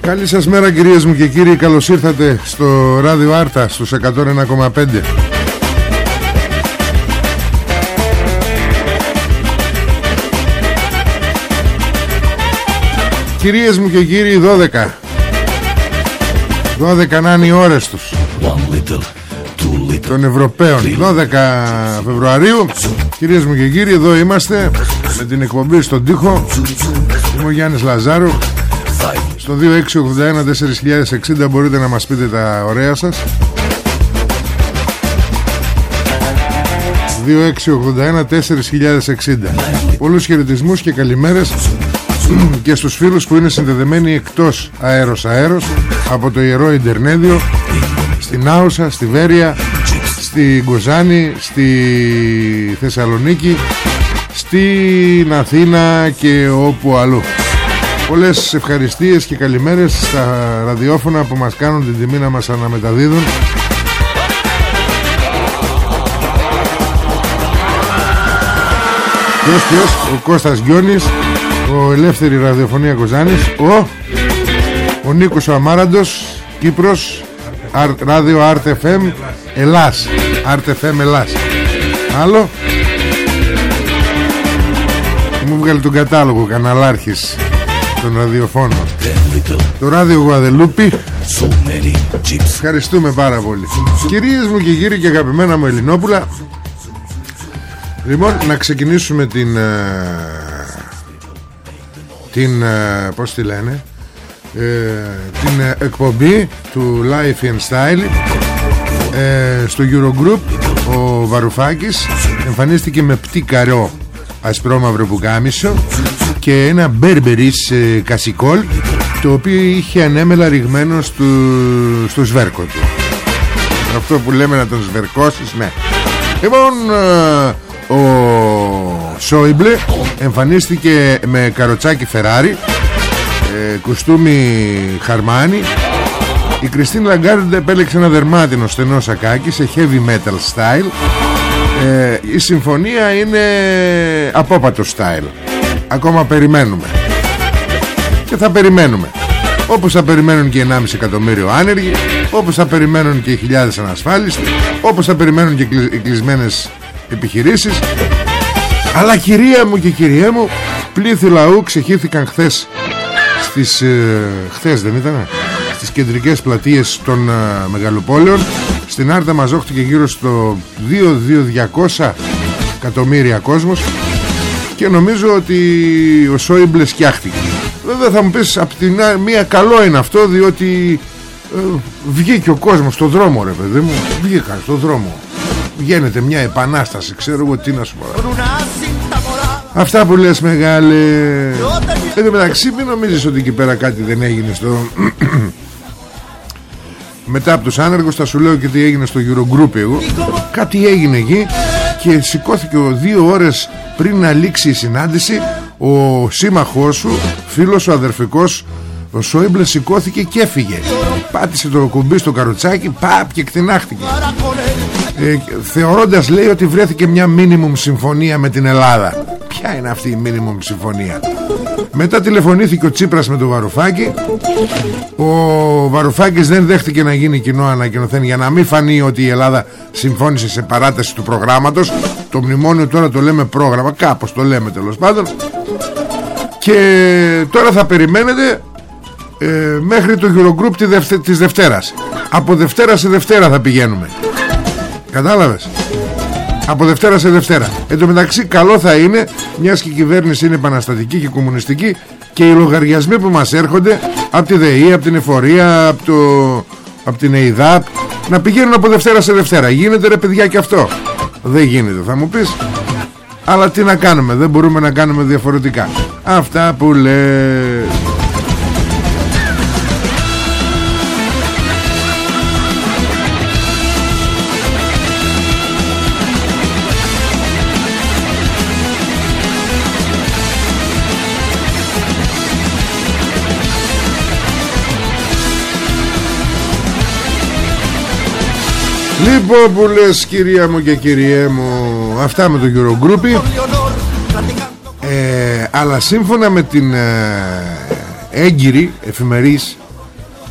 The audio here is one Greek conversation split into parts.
Καλή σας μέρα κυρίες μου και κύριοι. Καλώς ήρθατε στο ράδιο Άρτα στους 101,5 Κυρίες μου και κύριοι 12 12 να είναι οι ώρες τους. Των Ευρωπαίων. 12 Φεβρουαρίου. Κυρίες μου και κύριοι εδώ είμαστε Με την εκπομπή στον τοίχο. Είμαι ο Γιάννης Λαζάρου Στο 2681 4060 μπορείτε να μας πείτε τα ωραία σας. 2681 4060 Πολλούς χαιρετισμούς και καλημέρες και στους φίλους που είναι συνδεδεμένοι εκτός αέρος αέρος από το Ιερό Ιντερνέδιο στην Άουσα, στη Βέρεια στη Γκοζάνη στη Θεσσαλονίκη στην Αθήνα και όπου αλλού Πολλές ευχαριστίες και καλημέρες στα ραδιόφωνα που μας κάνουν την τιμή να μας αναμεταδίδουν. Ποιος ποιος, ο Κώστας Γκιόνης ο Ελεύθερη Ραδιοφωνία Κοζάνης ο, ο Νίκος ο Αμάραντος Κύπρος Αρ, Ράδιο RTFM Ελλάς RTFM Ελλάς. Άλλο. Μου βγάλει τον κατάλογο καναλάρχης των ραδιοφώνων Το ράδιο Γουαδελούπη. Ευχαριστούμε πάρα πολύ. Κυρίες μου και κύριοι και αγαπημένα μου Ελληνόπουλα Λοιπόν να ξεκινήσουμε την ε, την ε, πως τη λένε ε, την ε, εκπομπή του Life and Style ε, στο Eurogroup ο Βαρουφάκης εμφανίστηκε με πτήκαρο ασπρόμαυρο πουκάμισο και ένα μπέρμπερις ε, κασικόλ το οποίο είχε ανέμελα ρηγμένο στο, στο σβέρκο του. Αυτό που λέμε να τον σβερκώσεις ναι. Λοιπόν ο Σόιμπλε εμφανίστηκε με καροτσάκι Φεράρι ε, κουστούμι Χαρμάνι. Η Κριστίν Λαγκάρντ επέλεξε ένα δερμάτινο στενό σακάκι σε heavy metal style. Ε, η συμφωνία είναι απόπατο style ακόμα περιμένουμε. Και θα περιμένουμε. Όπως θα περιμένουν και 1,5 εκατομμύριο άνεργοι όπως θα περιμένουν και οι χιλιάδες ανασφάλιστοι όπως θα περιμένουν και οι κλεισμένες επιχειρήσεις. Αλλά κυρία μου και κυρία μου Πλήθη λαού ξεχύθηκαν χθες Στις ε, Χθες δεν ήτανε Στις κεντρικές πλατείες των ε, μεγαλοπόλεων. Στην Άρτα μαζόχτηκε γύρω στο 2-2-200 εκατομμύρια κόσμος Και νομίζω ότι ο Σόιμπλε σκιάχτηκε. Βέβαια θα μου πεις από την μία καλό είναι αυτό Διότι ε, βγήκε ο κόσμος στο δρόμο ρε παιδί μου. Βγήκαν στο δρόμο. Βγαίνεται μια επανάσταση Ξέρω εγώ τι να σου πω. Αυτά που λες μεγάλε. Εν τω μεταξύ μην νομίζεις ότι εκεί πέρα κάτι δεν έγινε στο Μετά από τους άνεργους θα σου λέω και τι έγινε στο Eurogroup εγώ. Κάτι έγινε εκεί Και σηκώθηκε δύο ώρες πριν να λήξει η συνάντηση Ο σύμμαχός σου Φίλος ο αδερφικός Ο Σόιμπλε σηκώθηκε και έφυγε. Πάτησε το κουμπί στο καροτσάκι παπ και κτηνάχτηκε ε, θεωρώντας λέει ότι βρέθηκε μια μίνιμουμ συμφωνία με την Ελλάδα. Ποια είναι αυτή η μίνιμουμ συμφωνία; Μετά τηλεφωνήθηκε ο Τσίπρας με τον Βαρουφάκη. Ο Βαρουφάκης δεν δέχτηκε να γίνει κοινό ανακοινωθέν για να μην φανεί ότι η Ελλάδα συμφώνησε σε παράταση του προγράμματος. Το μνημόνιο τώρα το λέμε πρόγραμμα κάπως το λέμε τέλος πάντων. Και τώρα θα περιμένετε ε, μέχρι το Eurogroup τη δευτε, της Δευτέρας. Από Δευτέρα σε Δευτέρα θα πηγαίνουμε. Κατάλαβες; Από Δευτέρα σε Δευτέρα. Εν τω μεταξύ καλό θα είναι μιας και η κυβέρνηση είναι επαναστατική και κομμουνιστική και οι λογαριασμοί που μας έρχονται από τη ΔΕΗ, από την Εφορία από, το, από την ΕΙΔΑΠ να πηγαίνουν από Δευτέρα σε Δευτέρα. Γίνεται ρε παιδιά και αυτό. Δεν γίνεται θα μου πεις. Αλλά τι να κάνουμε δεν μπορούμε να κάνουμε διαφορετικά. Αυτά που λέει Λοιπόν που λες κυρία μου και κυριέ μου Αυτά με το Eurogroup ε, Αλλά σύμφωνα με την ε, έγκυρη εφημερής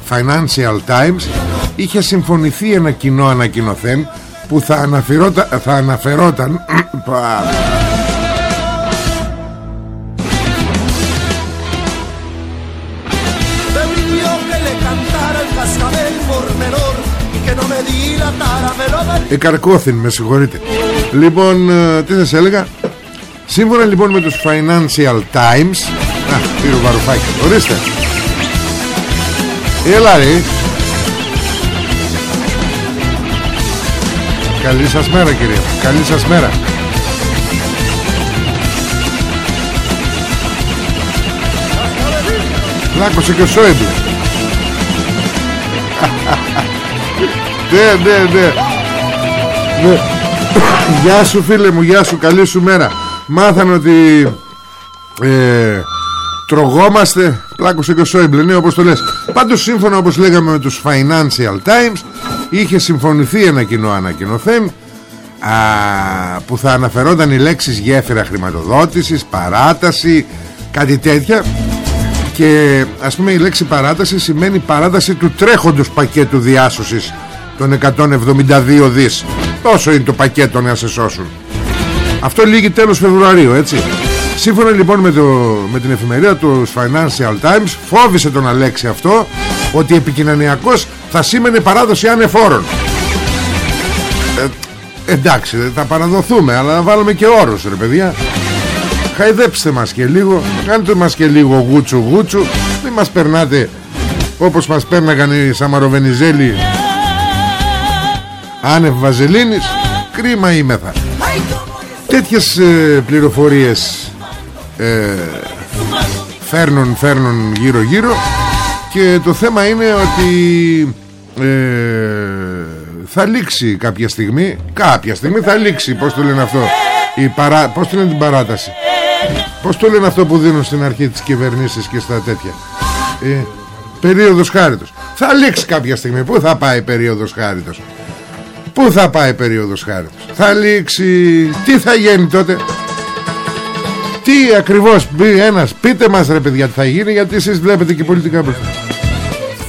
Financial Times Είχε συμφωνηθεί ένα κοινό ανακοινωθέν Που θα, αναφερόταν, θα αναφερόταν Εκαρκώθην με συγχωρείτε. Λοιπόν ε, τι σας έλεγα; Σύμφωνα λοιπόν με τους Financial Times Α, πήρε ο Βαρουφάκης Ορίστε. Έλα ρε Καλή σας μέρα κύριε Καλή σας μέρα. Λάκωσε και ο Σόιμπλε Ναι ναι ναι ναι. Γεια σου φίλε μου Γεια σου καλή σου μέρα. Μάθανε ότι ε, Τρογόμαστε. Πλάκωσε και ο Σόιμπλε Ναι όπως το λες. Πάντως σύμφωνα όπως λέγαμε με τους Financial Times Είχε συμφωνηθεί ένα κοινό ανακοινωθέν α, Που θα αναφερόταν οι λέξεις γέφυρα χρηματοδότησης Παράταση Κάτι τέτοια. Και ας πούμε η λέξη παράταση σημαίνει παράταση του τρέχοντος πακέτου διάσωσης των 172 δις Τόσο είναι το πακέτο να σε σώσουν. Αυτό λύγει τέλος Φεβρουαρίου έτσι. Σύμφωνα λοιπόν με, το, με την εφημερίδα του Financial Times Φόβησε τον Αλέξη αυτό Ότι επικοινωνιακός θα σήμαινε παράδοση ανεφόρων. Ε, Εντάξει θα παραδοθούμε Αλλά να βάλουμε και όρους ρε παιδιά. Χαϊδέψτε μας και λίγο Κάντε μας και λίγο γούτσου γούτσου Μην μας περνάτε Όπως μας πέρναγαν οι Σαμαροβενιζέλοι Άνευ Βαζελίνης Κρίμα είμεθα Τέτοιες ε, πληροφορίες ε, Φέρνουν Φέρνουν γύρω γύρω Και το θέμα είναι ότι ε, Θα λήξει κάποια στιγμή Κάποια στιγμή θα λήξει Πώς το λένε αυτό η παρά... Πώς το λένε την παράταση. Πώς το λένε αυτό που δίνουν στην αρχή της κυβερνήσεις και στα τέτοια. Ε, Περίοδος χάριτος. Θα λήξει κάποια στιγμή. Πού θα πάει περίοδος χάριτος Πού θα πάει περίοδος χάριτος Θα λήξει. Τι θα γίνει τότε. Τι ακριβώς πει ένας Πείτε μας ρε παιδιά τι θα γίνει Γιατί εσείς βλέπετε και πολιτικά μπροστά.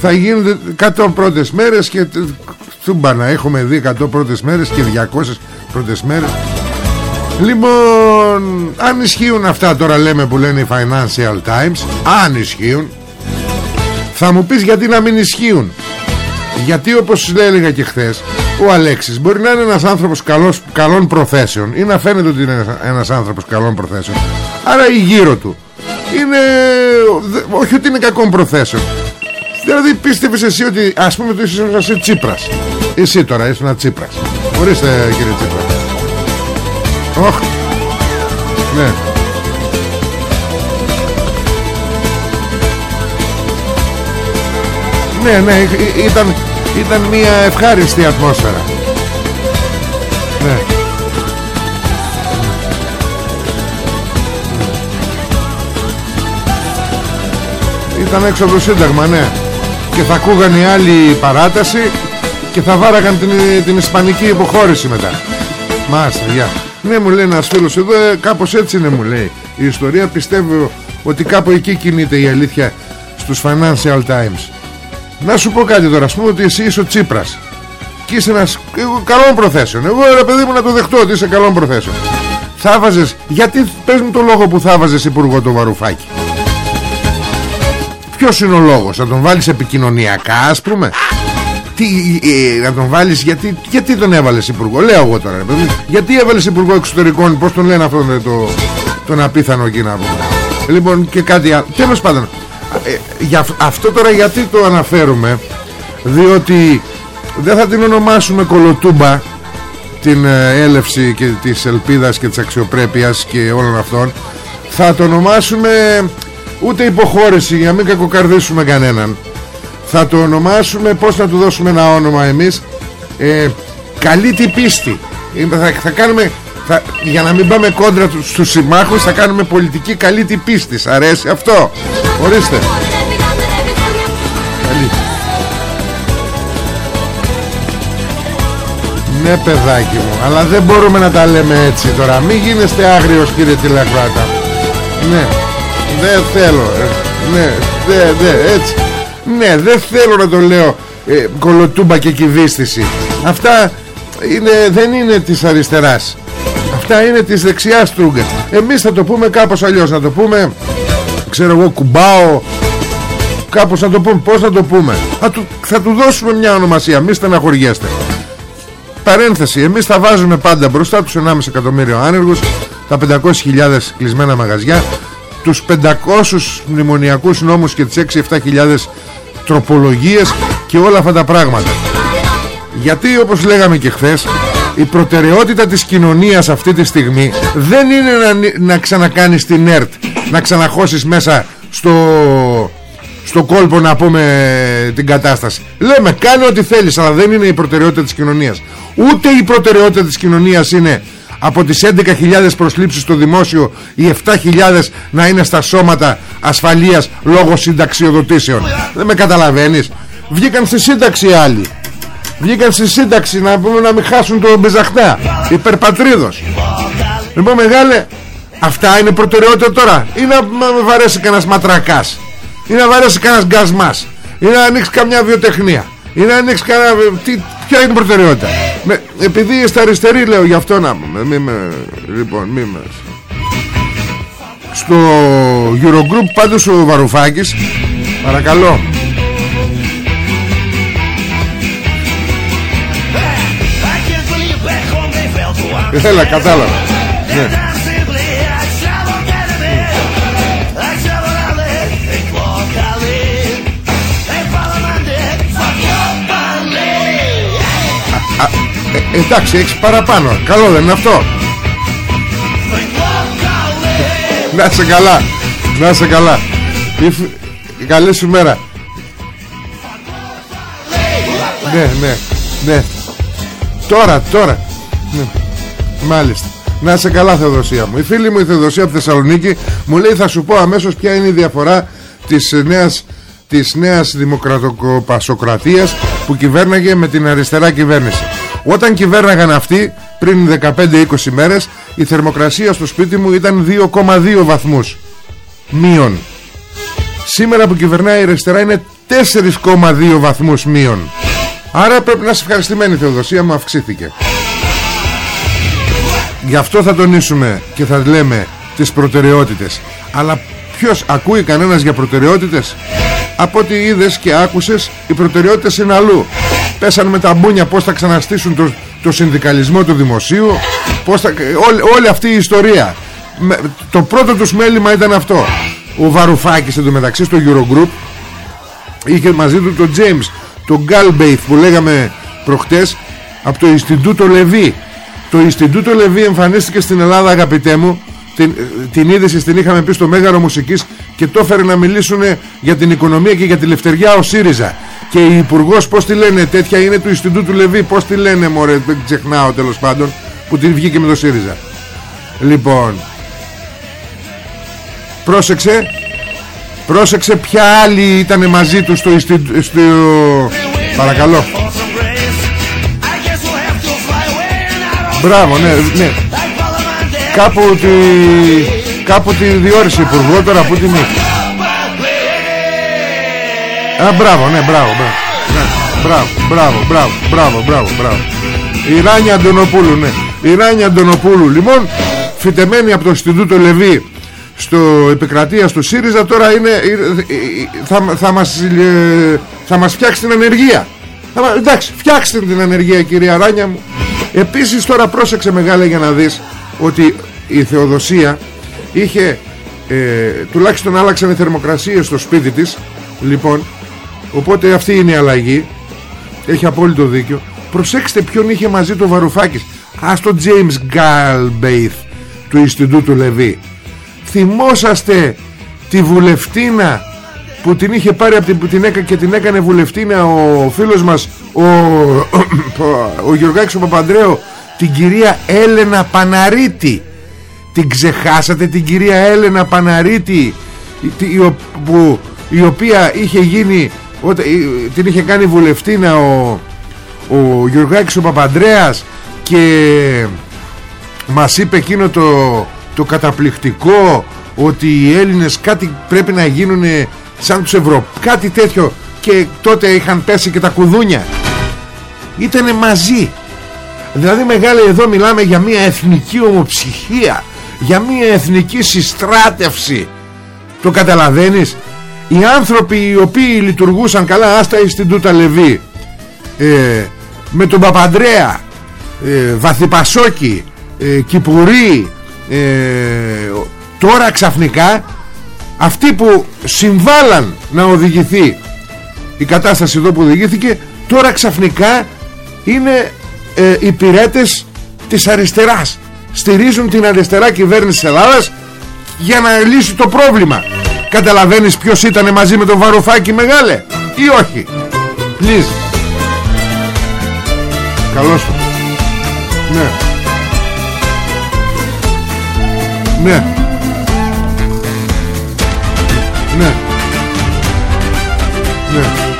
Θα γίνονται 100 πρώτες μέρες Και να έχουμε δει 100 πρώτες μέρες Και 200 πρώτες μέρες. Λοιπόν Αν ισχύουν αυτά τώρα λέμε που λένε οι Financial Times Αν ισχύουν Θα μου πεις γιατί να μην ισχύουν. Γιατί όπως έλεγα και χθες ο Αλέξης μπορεί να είναι ένας άνθρωπος καλός, καλών προθέσεων ή να φαίνεται ότι είναι ένας άνθρωπος καλών προθέσεων. Άρα η γύρω του είναι όχι ότι είναι κακών προθέσεων. Δηλαδή πίστευες εσύ ότι ας πούμε ότι είσαι εσύ Τσίπρας. Εσύ τώρα είσαι ένας Τσίπρας. Ορίστε κύριε Τσίπρα. Όχ ναι. Ναι, ναι, ήταν, ήταν μια ευχάριστη ατμόσφαιρα. Ναι. Ήταν έξω από το Σύνταγμα ναι. Και και θα ακούγαν οι άλλοι παράταση και θα βάραγαν την, την ισπανική υποχώρηση μετά. Μάλιστα, γεια. Ναι μου λέει ένας φίλος εδώ ε, κάπως έτσι είναι μου λέει Η ιστορία. Πιστεύω ότι κάπου εκεί κινείται η αλήθεια στους Financial Times Να σου πω κάτι τώρα Ας πούμε ότι εσύ είσαι ο Τσίπρας Και είσαι ένας καλών προθέσεων. Εγώ ρε παιδί μου να το δεχτώ ότι είσαι καλών προθέσεων. Θα βάζες Γιατί πες μου το λόγο που θα βάζες υπουργό το Βαρουφάκι Ποιος είναι ο λόγος Να τον βάλεις επικοινωνιακά ας πούμε; Τι, ε, να τον βάλεις γιατί, γιατί τον έβαλες υπουργό; Λέω εγώ τώρα παιδί, Γιατί έβαλες υπουργό εξωτερικών Πώς τον λένε αυτόν το, τον απίθανο εκεί να πούμε. Λοιπόν και κάτι άλλο. Τέλος πάντων ε, για, Αυτό τώρα γιατί το αναφέρουμε Διότι Δεν θα την ονομάσουμε κολοτούμπα Την ε, έλευση και της ελπίδας και της αξιοπρέπειας Και όλων αυτών. Θα το ονομάσουμε Ούτε υποχώρηση για να μην κακοκαρδίσουμε κανέναν. Θα το ονομάσουμε Πώς να του δώσουμε ένα όνομα εμείς ε, Καλή την πίστη. Ε, θα, θα κάνουμε θα, Για να μην πάμε κόντρα στους συμμάχους Θα κάνουμε πολιτική καλή την πίστη. Αρέσει αυτό; Ορίστε. Καλή. Ναι παιδάκι μου Αλλά δεν μπορούμε να τα λέμε έτσι τώρα. Μην γίνεστε άγριος κύριε τηλεκράτα Ναι δεν θέλω ε, Ναι, ναι, ναι, έτσι. Ναι, δεν θέλω να το λέω ε, Κολοτούμπα και κυβίστηση. Αυτά είναι, δεν είναι της αριστεράς. Αυτά είναι της δεξιάς τρούγκα Εμείς θα το πούμε κάπως αλλιώς Να το πούμε Ξέρω εγώ κουμπάω. Κάπως να το πούμε Πώς να το πούμε. Θα του, θα του δώσουμε μια ονομασία Μη στεναχωριέστε. Παρένθεση Εμείς θα βάζουμε πάντα μπροστά τους 1,5 εκατομμύριο άνεργους Τα 500.000 κλεισμένα μαγαζιά τους 500 μνημονιακούς νόμους και τις 6-7 χιλιάδες τροπολογίες και όλα αυτά τα πράγματα. Γιατί όπως λέγαμε και χθες η προτεραιότητα της κοινωνίας αυτή τη στιγμή δεν είναι να, να ξανακάνεις την ΕΡΤ να ξαναχώσεις μέσα στο, στο κόλπο να πούμε την κατάσταση. Λέμε κάνε ό,τι θέλεις αλλά δεν είναι η προτεραιότητα της κοινωνίας. Ούτε η προτεραιότητα της κοινωνίας είναι από τις 11.000 προσλήψεις στο δημόσιο οι 7.000 να είναι στα σώματα ασφαλείας λόγω συνταξιοδοτήσεων. Δεν με καταλαβαίνεις. Βγήκαν στη σύνταξη άλλοι. Βγήκαν στη σύνταξη να πούμε να μην χάσουν το μπεζαχτά. Υπερπατρίδος. Λοιπόν μεγάλε αυτά είναι προτεραιότητα τώρα. Ή να με βαρέσει κανένας ματρακάς. Ή να βαρέσει κανένας γκασμάς. Ή να ανοίξει καμιά βιοτεχνία. Ή να ανοίξει κανένα... Τι, ποια είναι η προτεραιότητα. Με, επειδή είστε αριστεροί λέω γι' αυτό να πούμε μη με, λοιπόν μη με. Στο Eurogroup πάντως ο Βαρουφάκης παρακαλώ. Έλα κατάλαβα. Ναι. Εντάξει έχεις παραπάνω. Καλό δεν είναι αυτό. Να σε καλά. Να σε καλά. Η καλή σου μέρα. Ναι ναι ναι. Τώρα τώρα. Ναι. Μάλιστα. Να σε καλά Θεοδοσία μου. Η φίλη μου η Θεοδοσία από Θεσσαλονίκη Μου λέει θα σου πω αμέσως ποια είναι η διαφορά Της νέας της νέας δημοκρατοκοπασοκρατίας που κυβέρναγε με την αριστερά κυβέρνηση όταν κυβέρναγαν αυτοί πριν 15-20 μέρες η θερμοκρασία στο σπίτι μου ήταν 2,2 βαθμούς. Μείον. Σήμερα που κυβερνάει η αριστερά είναι 4,2 βαθμούς μείον. Άρα πρέπει να είσαι ευχαριστημένη η Θεοδοσία μου αυξήθηκε. Γι' αυτό θα τονίσουμε και θα λέμε τις προτεραιότητες. Αλλά ποιος ακούει κανένας για προτεραιότητες; Από ό,τι είδες και άκουσες οι προτεραιότητες είναι αλλού πέσαν με τα μπούνια πως θα ξαναστήσουν το, το συνδικαλισμό του δημοσίου πως θα, όλη, όλη αυτή η ιστορία. Το πρώτο τους μέλημα ήταν αυτό. Ο Βαρουφάκης εντωμεταξύ στο Eurogroup είχε μαζί του τον James τον Galbraith που λέγαμε προχτές από το Ινστιτούτο Λεβί. Το Ινστιτούτο Λεβί εμφανίστηκε στην Ελλάδα αγαπητέ μου. Την, την είδηση την είχαμε πει στο Μέγαρο Μουσικής και το έφερε να μιλήσουν για την οικονομία και για τη λευτεριά ο ΣΥΡΙΖΑ και η υπουργός πως τη λένε τέτοια είναι του Ινστιτούτου Λεβί πως τη λένε μωρέ δεν ξεχνάω τέλος πάντων που την βγήκε με το ΣΥΡΙΖΑ. Λοιπόν πρόσεξε Πρόσεξε ποια άλλη ήταν μαζί τους στο, στο, στο... Παρακαλώ. Μπράβο ναι, ναι. Κάπου τη, κάπου τη διόρισε υπουργό τώρα που την έχει Α, μπράβο, ναι, μπράβο, μπράβο. Ναι, μπράβο, μπράβο, μπράβο, μπράβο, μπράβο, μπράβο. Η Ράνια Αντωνοπούλου, ναι. Η Ράνια Αντωνοπούλου, λοιπόν, φυτεμένη από το Ινστιτούτο Λεβί στο επικρατεία στο ΣΥΡΙΖΑ τώρα είναι, θα, θα, μας, ε, θα μας φτιάξει την ανεργία. εντάξει, φτιάξτε την ανεργία κυρία Ράνια μου. Επίσης τώρα πρόσεξε μεγάλα για να δεις ότι η Θεοδοσία είχε ε, τουλάχιστον άλλαξαν οι θερμοκρασίες στο σπίτι της λοιπόν οπότε αυτή είναι η αλλαγή. Έχει απόλυτο δίκιο. Προσέξτε ποιον είχε μαζί το Βαρουφάκης. Ας το James Galbraith του Ινστιτούτου Λεβί. Θυμόσαστε τη βουλευτίνα που την είχε πάρει από την, που την και την έκανε βουλευτίνα ο φίλος μας ο, ο Γιωργάκης ο Παπαντρέου την κυρία Έλενα Παναρίτη. Την ξεχάσατε την κυρία Έλενα Παναρίτη η, που, η οποία είχε γίνει την είχε κάνει βουλευτίνα ο, ο Γιωργάκης ο Παπαντρέας και μας είπε εκείνο το, το καταπληκτικό ότι οι Έλληνες κάτι πρέπει να γίνουν σαν τους Ευρώ κάτι τέτοιο και τότε είχαν πέσει και τα κουδούνια. Ήτανε μαζί. Δηλαδή μεγάλη εδώ μιλάμε για μια εθνική ομοψυχία για μια εθνική συστράτευση. Το καταλαβαίνεις; Οι άνθρωποι οι οποίοι λειτουργούσαν καλά άστα στην Τούτα Λεβί ε, με τον Παπαντρέα ε, Βαθυπασόκη ε, Κυπουρί ε, τώρα ξαφνικά αυτοί που συμβάλλαν να οδηγηθεί η κατάσταση εδώ που οδηγήθηκε τώρα ξαφνικά είναι ε, υπηρέτες της αριστεράς. Στηρίζουν την αριστερά κυβέρνηση της Ελλάδας για να λύσει το πρόβλημα καταλαβαίνεις ποιος ήταν μαζί με τον Βαρουφάκη μεγάλε ή όχι; Please Καλώς το. Ναι. Ναι. Ναι. Ναι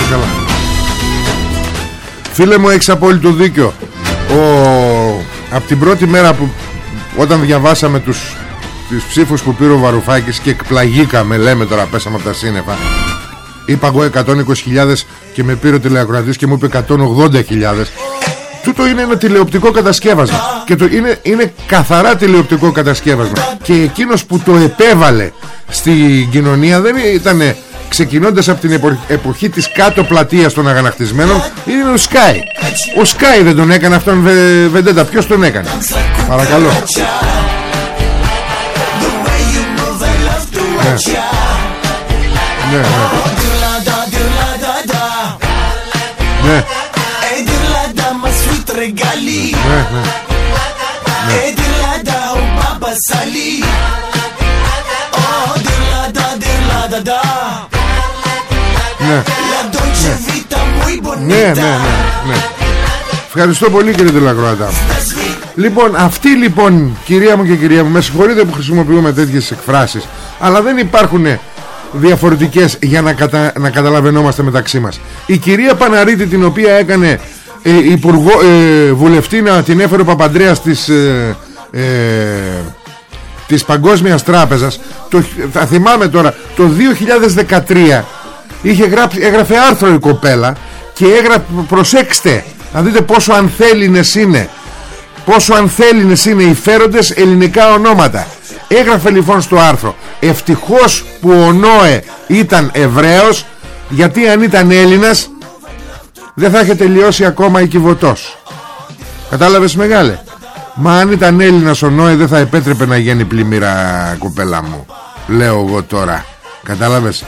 Να σε καλά. Φίλε μου έχεις απόλυτο δίκιο. Ο... Από την πρώτη μέρα που Όταν διαβάσαμε τους Τις ψήφους που πήρε ο Βαρουφάκης Και εκπλαγήκαμε λέμε τώρα πέσαμε από τα σύννεφα Είπα εγώ 120.000 Και με πήρε ο τηλεακροατής και μου είπε 180.000 Τούτο είναι ένα τηλεοπτικό κατασκεύασμα Και το είναι, είναι καθαρά τηλεοπτικό κατασκεύασμα. Και εκείνος που το επέβαλε Στην κοινωνία δεν ήταν ξεκινώντας από την εποχή της κάτω πλατείας των αγανακτισμένων είναι ο Σκάι. Ο Σκάι δεν τον έκανε αυτόν βε, Βεντέτα ποιος τον έκανε; Παρακαλώ. Ναι. Ναι ναι. Ναι. Ναι ναι. Ναι. Ναι, ναι, ναι, ναι. Ευχαριστώ πολύ κύριε Τελακροατά Λοιπόν αυτή λοιπόν κυρία μου και κυρία μου Με συγχωρείτε που χρησιμοποιούμε τέτοιες εκφράσεις Αλλά δεν υπάρχουν διαφορετικές για να, κατα... να καταλαβαίνόμαστε μεταξύ μας. Η κυρία Παναρίτη την οποία έκανε ε, υπουργό, ε, βουλευτήνα την έφερε ο Παπαντρέας της, ε, ε, της Παγκόσμιας Τράπεζας το, Θα θυμάμαι τώρα Το 2013 είχε γράψει, έγραφε άρθρο η κοπέλα και έγραφε, προσέξτε να δείτε πόσο ανθέλινες είναι πόσο ανθέλινες είναι οι φέροντες ελληνικά ονόματα. Έγραφε λοιπόν στο άρθρο ευτυχώς που ο Νόε ήταν Εβραίος γιατί αν ήταν Έλληνας δεν θα είχε τελειώσει ακόμα η Κιβωτός κατάλαβες μεγάλε; Μα αν ήταν Έλληνας ο Νόε δεν θα επέτρεπε να γίνει πλημμύρα κοπέλα μου λέω εγώ τώρα. Κατάλαβες;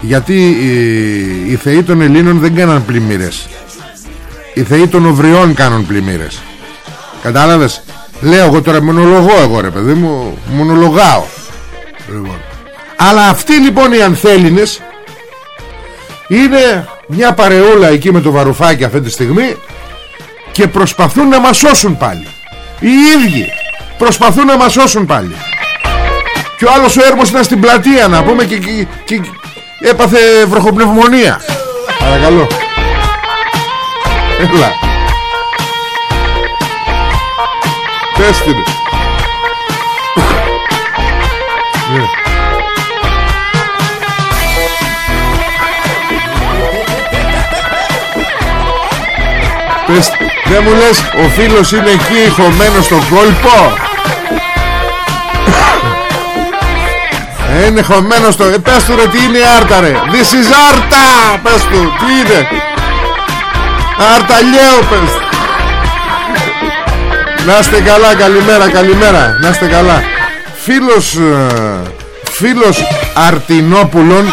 Γιατί οι, οι θεοί των Ελλήνων δεν κάναν πλημμύρες. Οι θεοί των Οβριών κάνουν πλημμύρες. Κατάλαβες; Λέω εγώ τώρα μονολογώ εγώ ρε παιδί μου μονολογάω. Λοιπόν. αλλά αυτοί λοιπόν οι ανθέλινες είναι μια παρεούλα εκεί με το βαρουφάκι αυτή τη στιγμή και προσπαθούν να μας σώσουν πάλι. Οι ίδιοι προσπαθούν να μας σώσουν πάλι. Και ο άλλος ο Έρμος ήταν στην πλατεία να πούμε και, και, και έπαθε βροχοπνευμονία. Παρακαλώ. Έλα. Πες την. Πες, δεν μου λες ο φίλος είναι εκεί χωμένος στο κόλπο; Είναι χωμένος στο... Ε, πες του ρε τι είναι η άρτα ρε. This is άρτα Πες του. Τι είναι; Αρταλιαίο πες. Να είστε καλά καλημέρα καλημέρα. Να είστε καλά. Φίλος ε, Φίλος Αρτινόπουλων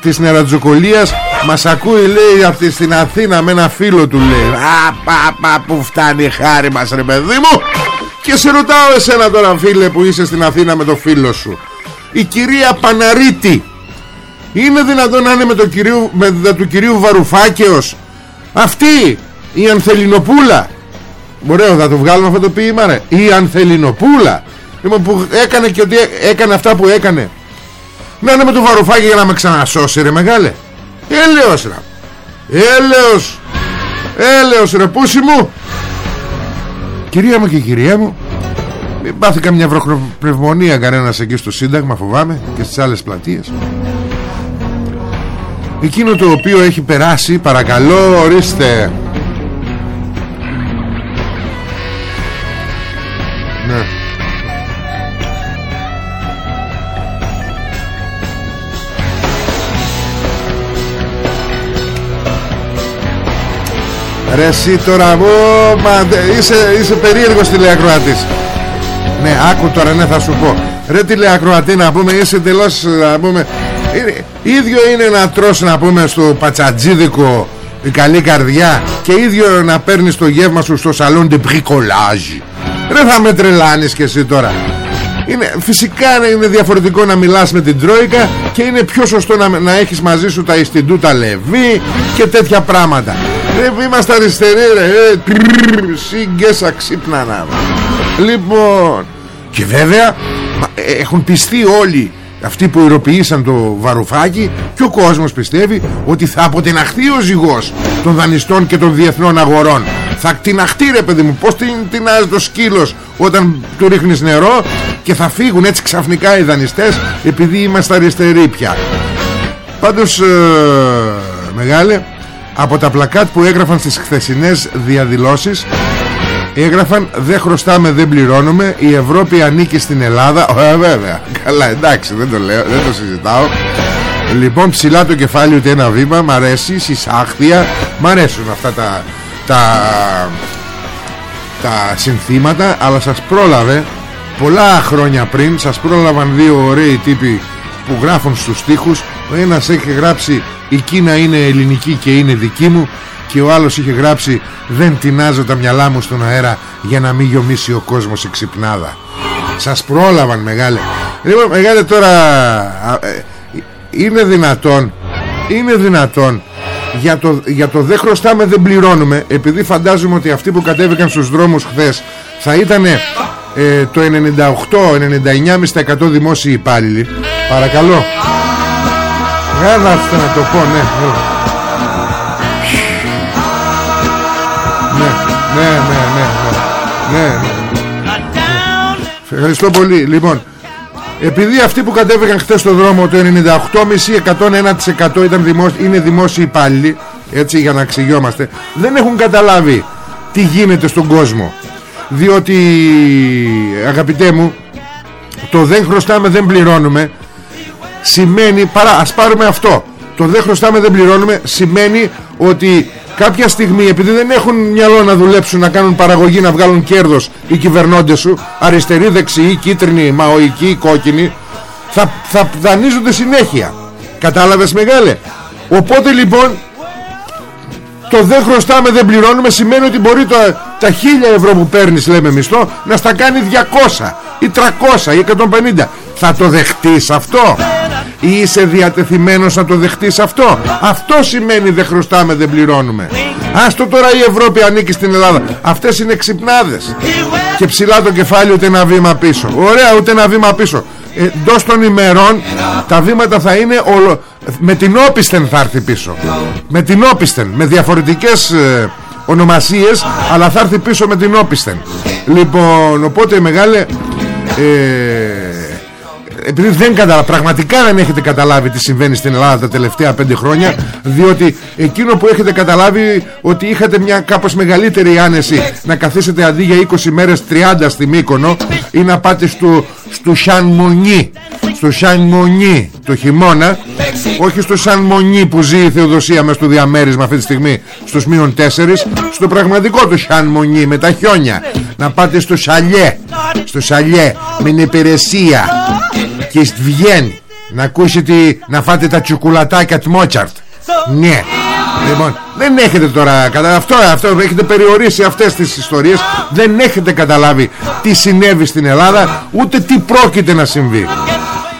Της Νερατζοκολίας μας ακούει λέει αυτή στην Αθήνα με ένα φίλο του λέει. Α πα πα που φτάνει χάρη μας ρε παιδί μου. Και σε ρωτάω εσένα τώρα φίλε που είσαι στην Αθήνα με το φίλο σου Η κυρία Παναρίτη. Είναι δυνατόν να είναι με το κυρίου, με, του κυρίου Βαρουφάκεως; Αυτή η Ανθελινοπούλα. Ωραίο θα το βγάλουμε αυτό το ποίημα ρε. Η Ανθελινοπούλα. Λοιπόν που έκανε και ότι έκανε αυτά που έκανε. Να είναι με το Βαρουφάκη για να με ξανασώσει ρε μεγάλε. Έλεος ρε. Έλεος. Έλεος ρε πούσι μου. Κυρία μου και κυρία μου Μην πάθει καμιά βροχοπνευμονία κανένας εκεί στο Σύνταγμα φοβάμαι Και στις άλλες πλατείες. Εκείνο το οποίο έχει περάσει Παρακαλώ ορίστε. Ναι. Ρε εσύ τώρα μου μα, είσαι, είσαι περίεργος τηλεακροατής Ναι άκου τώρα ναι θα σου πω. Ρε τηλεακροατή να πούμε είσαι τελώς να πούμε είναι, Ίδιο είναι να τρως να πούμε στο πατσατζίδικο η καλή καρδιά Και ίδιο να παίρνεις το γεύμα σου στο σαλόν de bricolage. Ρε θα με τρελάνεις και εσύ τώρα. Είναι, Φυσικά είναι διαφορετικό να μιλάς με την Τρόικα Και είναι πιο σωστό να, να έχεις μαζί σου τα Ιστιντούτα Λεβί Και τέτοια πράγματα. Ε, είμαστε αριστεροί ρε. Ε, Σύγκεσα ξύπνα να Λοιπόν Και βέβαια ε, Έχουν πιστεί όλοι αυτοί που ηρωποιήσαν το βαρουφάκι και ο κόσμος πιστεύει ότι θα αποτιναχθεί ο ζυγός των δανειστών και των διεθνών αγορών. Θα κτηναχτεί ρε παιδί μου πως την τεινάζει το σκύλος όταν του ρίχνεις νερό και θα φύγουν έτσι ξαφνικά οι δανειστές επειδή είμαστε αριστεροί πια. Πάντως ε, μεγάλε από τα πλακάτ που έγραφαν στις χθεσινές διαδηλώσεις έγραφαν δεν χρωστάμε δεν πληρώνουμε. Η Ευρώπη ανήκει στην Ελλάδα ε, βέβαια. Καλά εντάξει δεν το λέω δεν το συζητάω. Λοιπόν ψηλά το κεφάλι ούτε ένα βήμα μ' αρέσει συσάχθεια. Μ' αρέσουν αυτά τα τα, τα συνθήματα αλλά σας πρόλαβε πολλά χρόνια πριν σας πρόλαβαν δύο ωραίοι τύποι που γράφουν στους στίχους. Ο ένας έχει γράψει η Κίνα είναι ελληνική και είναι δική μου και ο άλλος είχε γράψει δεν τεινάζω τα μυαλά μου στον αέρα για να μην γιομίσει ο κόσμος η ξυπνάδα σας πρόλαβαν μεγάλε. Λοιπόν μεγάλε τώρα ε, είναι δυνατόν είναι δυνατόν για το, για το δεν χρωστάμε δεν πληρώνουμε επειδή φαντάζομαι ότι αυτοί που κατέβηκαν στους δρόμους χθες θα ήταν ε, το 98-99% δημόσιοι υπάλληλοι. Παρακαλώ. Γάλαστε να το πω, ναι. Ναι, ναι, ναι, ναι, ναι, ναι. Ευχαριστώ πολύ. Λοιπόν, επειδή αυτοί που κατέβηκαν χθες στο δρόμο το 98,5-101% ήταν δημόσι, είναι δημόσιοι υπάλληλοι, έτσι για να εξηγιόμαστε, δεν έχουν καταλάβει τι γίνεται στον κόσμο. Διότι, αγαπητέ μου, το δεν χρωστάμε δεν πληρώνουμε σημαίνει παρά, ας πάρουμε αυτό το δεν χρωστάμε δεν πληρώνουμε σημαίνει ότι κάποια στιγμή επειδή δεν έχουν μυαλό να δουλέψουν να κάνουν παραγωγή να βγάλουν κέρδος οι κυβερνώντες σου αριστεροί, δεξιοί, κίτρινοι, μαοικοί, κόκκινοι θα, θα δανείζονται συνέχεια. Κατάλαβες μεγάλε; Οπότε λοιπόν το δεν χρωστάμε δεν πληρώνουμε σημαίνει ότι μπορεί το, τα χίλια ευρώ που παίρνεις λέμε μισθό να στα κάνει 200 ή 300 ή 150 Θα το δεχτείς αυτό; Ή είσαι διατεθειμένος να το δεχτείς αυτό; Αυτό σημαίνει δεν χρωστάμε δεν πληρώνουμε Άστο τώρα η Ευρώπη ανήκει στην Ελλάδα. Αυτές είναι ξυπνάδες. Και ψηλά το κεφάλι ούτε ένα βήμα πίσω. Ωραία ούτε ένα βήμα πίσω. Εντός των ημερών τα βήματα θα είναι όλο... με την όπισθεν θα έρθει πίσω. Με την όπισθεν με διαφορετικές ε, ονομασίες αλλά θα έρθει πίσω με την όπισθεν λοιπόν οπότε μεγάλε ε, επειδή δεν καταλα... πραγματικά δεν έχετε καταλάβει τι συμβαίνει στην Ελλάδα τα τελευταία πέντε χρόνια διότι εκείνο που έχετε καταλάβει ότι είχατε μια κάπως μεγαλύτερη άνεση να καθίσετε αντί για 20 μέρες 30 στη Μύκονο ή να πάτε στο, στο Σανμονί στο Σανμονί το χειμώνα όχι στο Σανμονί που ζει η Θεοδοσία μες στο διαμέρισμα αυτή τη στιγμή στους μείον 4 στο πραγματικό το Σανμονί με τα χιόνια. Να πάτε στο Σαλιέ. Στο Σαλιέ με την υπηρεσία και βγαίνει να ακούσετε να φάτε τα τσουκουλατάκια του Μότσαρτ. Ναι. Λοιπόν, δεν έχετε τώρα κατά αυτό, αυτό έχετε περιορίσει αυτές τις ιστορίες. Δεν έχετε καταλάβει τι συνέβη στην Ελλάδα ούτε τι πρόκειται να συμβεί.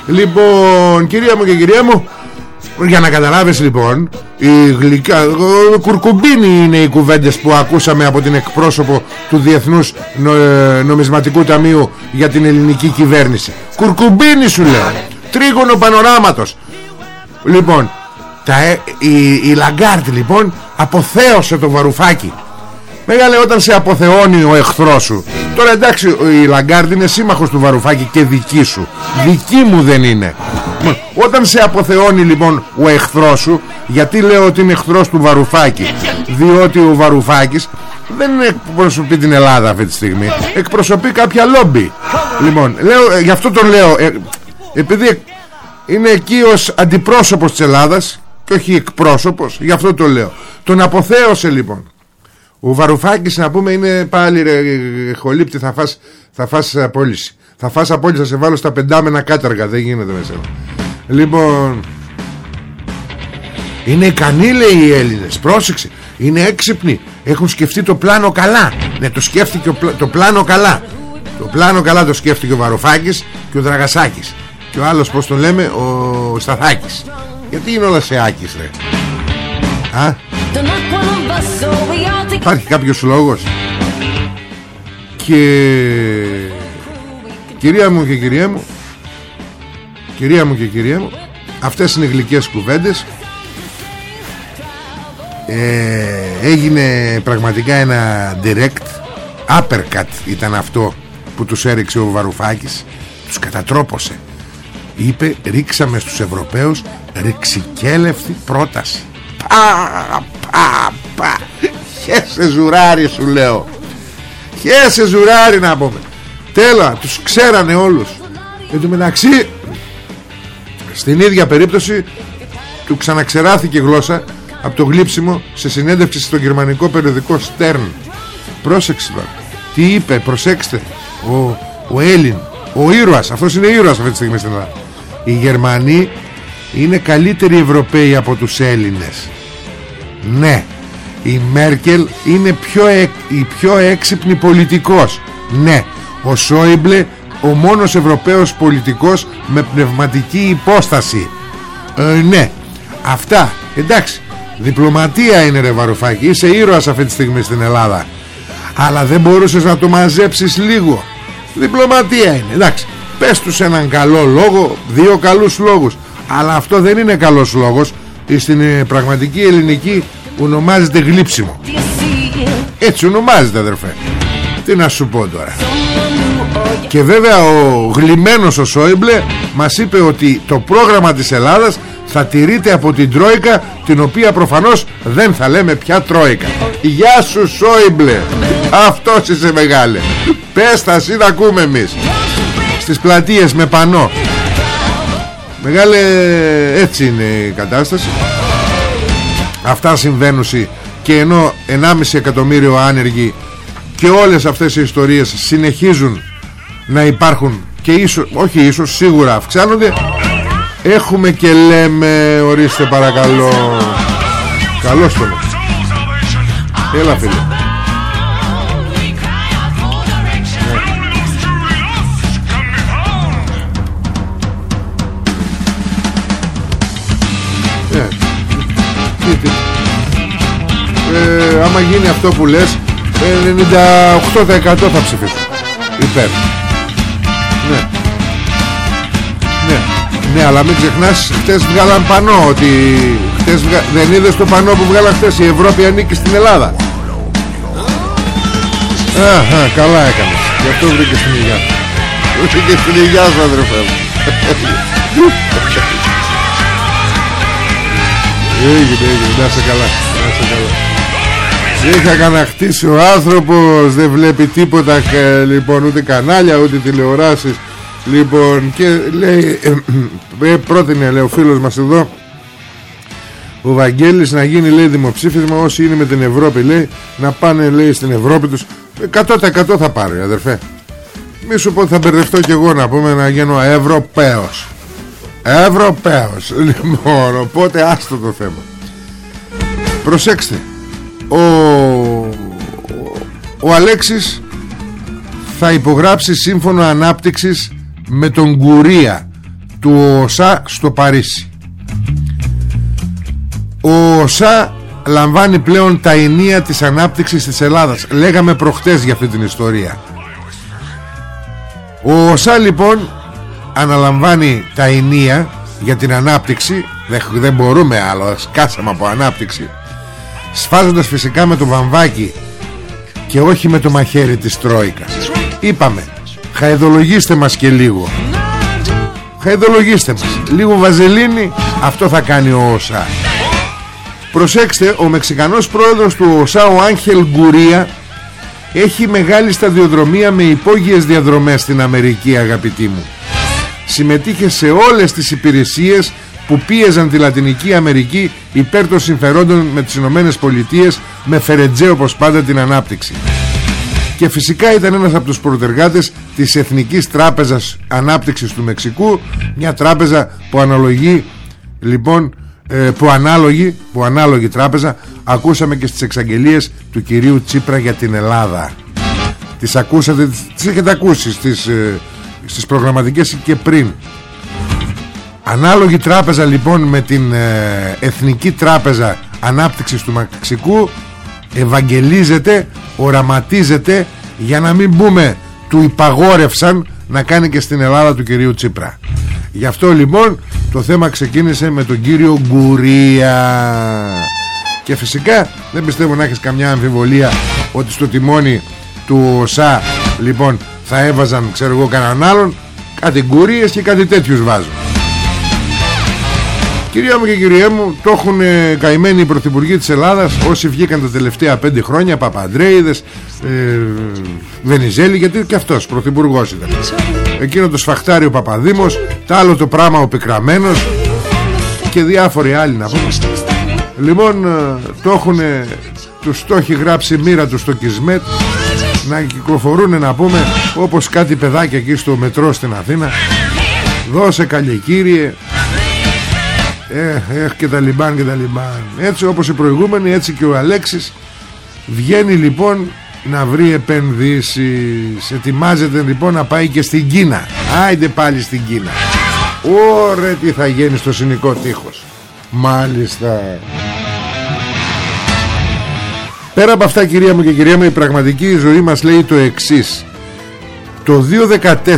Λοιπόν, κυρία μου και κύριέ μου για να καταλάβεις λοιπόν η γλυκά, Κουρκουμπίνι είναι οι κουβέντες που ακούσαμε από την εκπρόσωπο του Διεθνούς ε, Νομισματικού Ταμείου για την ελληνική κυβέρνηση. Κουρκουμπίνι σου λέω. Τρίγωνο πανοράματος. Λοιπόν τα, ε, η, η Λαγκάρντ λοιπόν αποθέωσε το βαρουφάκι. Μεγάλε όταν σε αποθεώνει ο εχθρός σου Τώρα εντάξει η Λαγκάρντ είναι σύμμαχος του Βαρουφάκη και δική σου. Δική μου δεν είναι. Όταν σε αποθεώνει λοιπόν ο εχθρός σου Γιατί λέω ότι είναι εχθρός του Βαρουφάκη; Διότι ο Βαρουφάκης δεν εκπροσωπεί την Ελλάδα αυτή τη στιγμή. Εκπροσωπεί κάποια λόμπι. Λοιπόν λέω, ε, γι' αυτό τον λέω ε, Επειδή είναι εκεί ως αντιπρόσωπος της Ελλάδας Και όχι εκπρόσωπος Γι' αυτό το λέω. Τον αποθέωσε λοιπόν ο Βαρουφάκης να πούμε είναι πάλι ρε, χολύπτη θα φας, θα φας απόλυση. Θα φας απόλυση θα σε βάλω στα πεντάμενα κάταργα. Δεν γίνεται μέσα. Λοιπόν... Είναι ικανοί λέει οι Έλληνες. Πρόσεξε. Είναι έξυπνοι. Έχουν σκεφτεί το πλάνο καλά. Ναι το σκέφτηκε το πλάνο καλά. Το πλάνο καλά το σκέφτηκε ο Βαρουφάκης και ο Δραγασάκης. Και ο άλλος πως τον λέμε ο Σταθάκης. Γιατί είναι όλα σε άκης ρε. Α; Υπάρχει κάποιος λόγος. Και Κυρία μου και κυρία μου Κυρία μου και κυρία μου Αυτές είναι γλυκές κουβέντες. Ε, Έγινε πραγματικά ένα direct Uppercut ήταν αυτό Που τους έριξε ο Βαρουφάκης Τους κατατρόπωσε. Είπε ρίξαμε στους Ευρωπαίους Ρηξικέλευτη πρόταση. Πα πα πα Χέσε ζουράρι σου λέω. Χέσε ζουράρι να πούμε. Τέλα τους ξέρανε όλους. Εν τω μεταξύ Στην ίδια περίπτωση Του ξαναξεράθηκε η γλώσσα Από το γλύψιμο σε συνέντευξη Στο γερμανικό περιοδικό Stern. Πρόσεξε Τι είπε προσέξτε Ο, ο Έλλην Ο ήρωας αυτός είναι ήρωας αυτή τη στιγμή στην Ελλάδα. Οι Γερμανοί είναι καλύτεροι Ευρωπαίοι από τους Έλληνες. Ναι η Μέρκελ είναι πιο η πιο έξυπνη πολιτικός. Ναι Ο Σόιμπλε ο μόνος Ευρωπαίος πολιτικός Με πνευματική υπόσταση. Ε, Ναι Αυτά εντάξει Διπλωματία είναι ρε Βαρουφάκη Είσαι ήρωας αυτή τη στιγμή στην Ελλάδα. Αλλά δεν μπορούσες να το μαζέψεις λίγο. Διπλωματία είναι Εντάξει Πες τους έναν καλό λόγο Δύο καλούς λόγους. Αλλά αυτό δεν είναι καλός λόγος. Στην ε, πραγματική ελληνική ονομάζεται γλύψιμο. Έτσι ονομάζεται αδερφέ. Τι να σου πω τώρα. Και βέβαια ο γλυμμένος ο Σόιμπλε μας είπε ότι το πρόγραμμα της Ελλάδας θα τηρείται από την Τρόικα την οποία προφανώς δεν θα λέμε πια Τρόικα. Γεια σου Σόιμπλε. Αυτός είσαι μεγάλε. Πες τα εσύ να ακούμε εμείς. Στις πλατείες με πανό. Μεγάλε έτσι είναι η κατάσταση Αυτά συμβαίνουν και ενώ 1,5 εκατομμύριο άνεργοι και όλες αυτές οι ιστορίες συνεχίζουν να υπάρχουν και ίσως, όχι ίσως, σίγουρα αυξάνονται έχουμε και λέμε ορίστε παρακαλώ. Καλώς το έλα φίλε άμα γίνει αυτό που λες 98% θα ψηφίσουν υπέρ. Ναι. Ναι. Ναι αλλά μην ξεχνάς χτες βγάλαν πανό ότι χτες βγα... δεν είδες το πανό που βγάλαν χτες; Η Ευρώπη ανήκει στην Ελλάδα. Αχα, καλά έκανες. Γι' αυτό βρήκες στην υγειά βρήκες στην υγειά σου αδερφέ μου Έγινε, έγινε, να σε καλά, να σε καλά. Είχα καναχτίσει ο άνθρωπος, δεν βλέπει τίποτα λοιπόν ούτε κανάλια ούτε τηλεοράσεις. Λοιπόν και λέει ε, πρότεινε λέει ο φίλος μας εδώ ο Βαγγέλης να γίνει λέει δημοψήφισμα. Όσοι είναι με την Ευρώπη λέει να πάνε λέει στην Ευρώπη τους. 100% θα πάρει αδερφέ. Μη σου πω θα μπερδευτώ κι εγώ να πούμε να γίνω Ευρωπαίος Ευρωπαίος. Λοιπόν οπότε άστο το θέμα. Προσέξτε Ο Ο Αλέξης Θα υπογράψει σύμφωνο ανάπτυξης Με τον Γκουρία Του ΟΣΑ στο Παρίσι. Ο ΟΣΑ λαμβάνει πλέον τα ενία της ανάπτυξης της Ελλάδας. Λέγαμε προχτές για αυτή την ιστορία. Ο ΟΣΑ λοιπόν αναλαμβάνει τα ενία για την ανάπτυξη. Δεν μπορούμε άλλο σκάσαμε από ανάπτυξη. Σφάζοντας φυσικά με το βαμβάκι και όχι με το μαχαίρι της Τρόικας. Είπαμε χαιδολογήστε μας και λίγο. Χαιδολογήστε μας. Λίγο βαζελίνη αυτό θα κάνει ο ΩΣΑ. Προσέξτε ο Μεξικανός πρόεδρος του ΩΣΑ ο Άγχελ Γκουρία έχει μεγάλη σταδιοδρομία με υπόγειες διαδρομές στην Αμερική αγαπητοί μου συμμετείχε σε όλες τις υπηρεσίες που πίεζαν τη Λατινική Αμερική υπέρ των συμφερόντων με τις Ηνωμένες Πολιτείες με φερετζέ όπως πάντα την ανάπτυξη. Και φυσικά ήταν ένας από τους προτεργάτες της Εθνικής Τράπεζας Ανάπτυξης του Μεξικού μια τράπεζα που αναλογεί λοιπόν ε, που ανάλογη, που ανάλογη τράπεζα ακούσαμε και στις εξαγγελίες του κυρίου Τσίπρα για την Ελλάδα τις ακούσατε, τις έχετε ακούσει στις ε, στις προγραμματικές και πριν. Ανάλογη τράπεζα λοιπόν με την ε, Εθνική Τράπεζα Ανάπτυξης του Μαξικού Ευαγγελίζεται, οραματίζεται για να μην πούμε του υπαγόρευσαν να κάνει και στην Ελλάδα του κυρίου Τσίπρα. Γι' αυτό λοιπόν το θέμα ξεκίνησε με τον κύριο Γκουρία. Και φυσικά δεν πιστεύω να έχεις καμιά αμφιβολία ότι στο τιμόνι του ΟΣΑ λοιπόν θα έβαζαν ξέρω εγώ κανέναν άλλον κατηγορίες και κάτι τέτοιους βάζουν. Κυρία μου και κυρία μου το έχουν καημένοι οι πρωθυπουργοί της Ελλάδας όσοι βγήκαν τα τελευταία πέντε χρόνια Παπαντρέιδες ε, Βενιζέλη γιατί και αυτός πρωθυπουργός ήταν. Εκείνο το σφαχτάριο Παπαδήμος τα άλλο το πράγμα ο Πικραμένος και διάφοροι άλλοι να πούμε. Λοιπόν ε, το έχουν τους το έχει γράψει μοίρα του στο Κισμέτ να κυκλοφορούν να πούμε όπως κάτι παιδάκια εκεί στο μετρό στην Αθήνα. Δώσε καλή ε, ε, και τα λιμπάν και τα λιμπάν. Έτσι όπως οι προηγούμενοι έτσι και ο Αλέξης. Βγαίνει λοιπόν να βρει επενδύσεις. Ετοιμάζεται λοιπόν να πάει και στην Κίνα. Άιντε πάλι στην Κίνα. Ωρε τι θα γίνει στο συνικό τείχος. Μάλιστα Πέρα από αυτά κυρία μου και κυρία μου η πραγματική ζωή μας λέει το εξής. Το